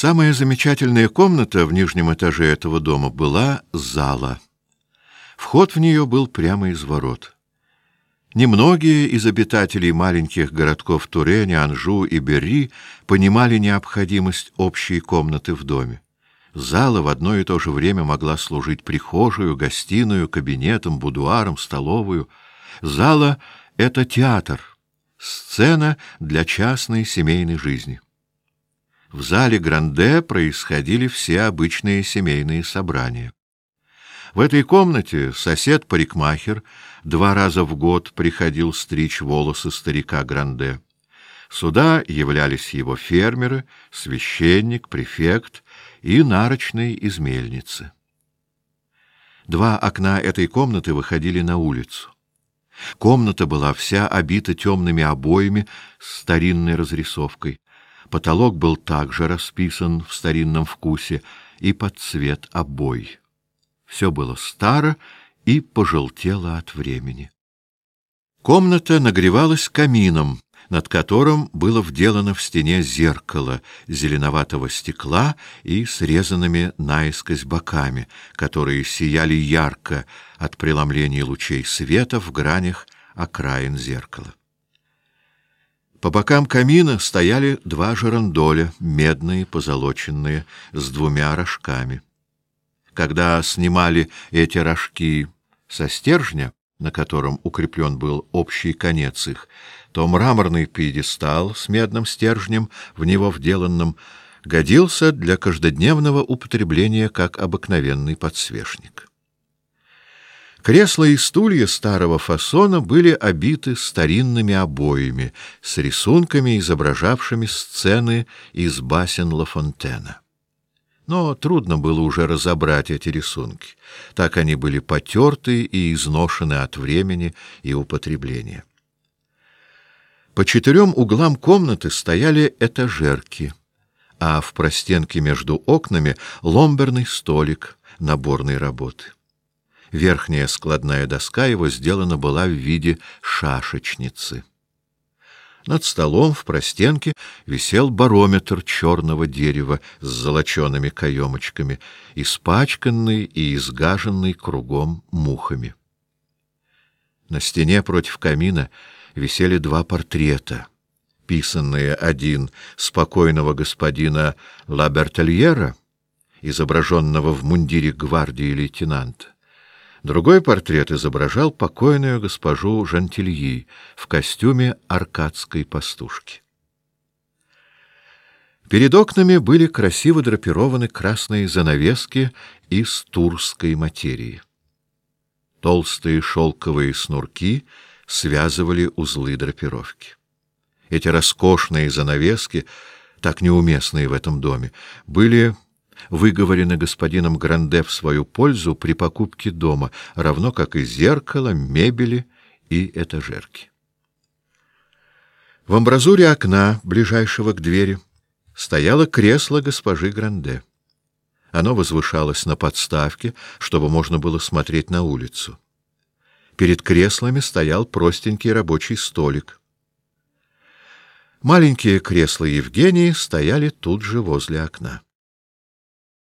Самая замечательная комната в нижнем этаже этого дома была зала. Вход в нее был прямо из ворот. Немногие из обитателей маленьких городков Турене, Анжу и Берри понимали необходимость общей комнаты в доме. Зала в одно и то же время могла служить прихожую, гостиную, кабинетом, будуаром, столовую. Зала — это театр, сцена для частной семейной жизни. В зале Гранде происходили все обычные семейные собрания. В этой комнате сосед-парикмахер два раза в год приходил стричь волосы старика Гранде. Сюда являлись его фермеры, священник, префект и нарочный из мельницы. Два окна этой комнаты выходили на улицу. Комната была вся обита темными обоями с старинной разрисовкой. Потолок был также расписан в старинном вкусе и под цвет обой. Все было старо и пожелтело от времени. Комната нагревалась камином, над которым было вделано в стене зеркало зеленоватого стекла и срезанными наискось боками, которые сияли ярко от преломления лучей света в гранях окраин зеркала. По бокам камина стояли два жерандоля, медные, позолоченные, с двумя рожками. Когда снимали эти рожки со стержня, на котором укреплен был общий конец их, то мраморный пьедестал с медным стержнем, в него вделанным, годился для каждодневного употребления как обыкновенный подсвечник. Кресла и стулья старого фасона были обиты старинными обоями с рисунками, изображавшими сцены из басен Ла Фонтена. Но трудно было уже разобрать эти рисунки. Так они были потерты и изношены от времени и употребления. По четырем углам комнаты стояли этажерки, а в простенке между окнами ломберный столик наборной работы. Верхняя складная доска его сделана была в виде шашечницы. Над столом в простенке висел барометр черного дерева с золочеными каемочками, испачканный и изгаженный кругом мухами. На стене против камина висели два портрета, писанные один спокойного господина Лабертельера, изображенного в мундире гвардии лейтенанта, Другой портрет изображал покойную госпожу Жантильи в костюме аркадской пастушки. Перед окнами были красиво драпированы красные занавески из турской материи. Толстые шелковые снурки связывали узлы драпировки. Эти роскошные занавески, так неуместные в этом доме, были выговорены господином Гранде в свою пользу при покупке дома, равно как и зеркало, мебели и этажерки. В амбразуре окна, ближайшего к двери, стояло кресло госпожи Гранде. Оно возвышалось на подставке, чтобы можно было смотреть на улицу. Перед креслами стоял простенький рабочий столик. Маленькие кресла Евгении стояли тут же возле окна.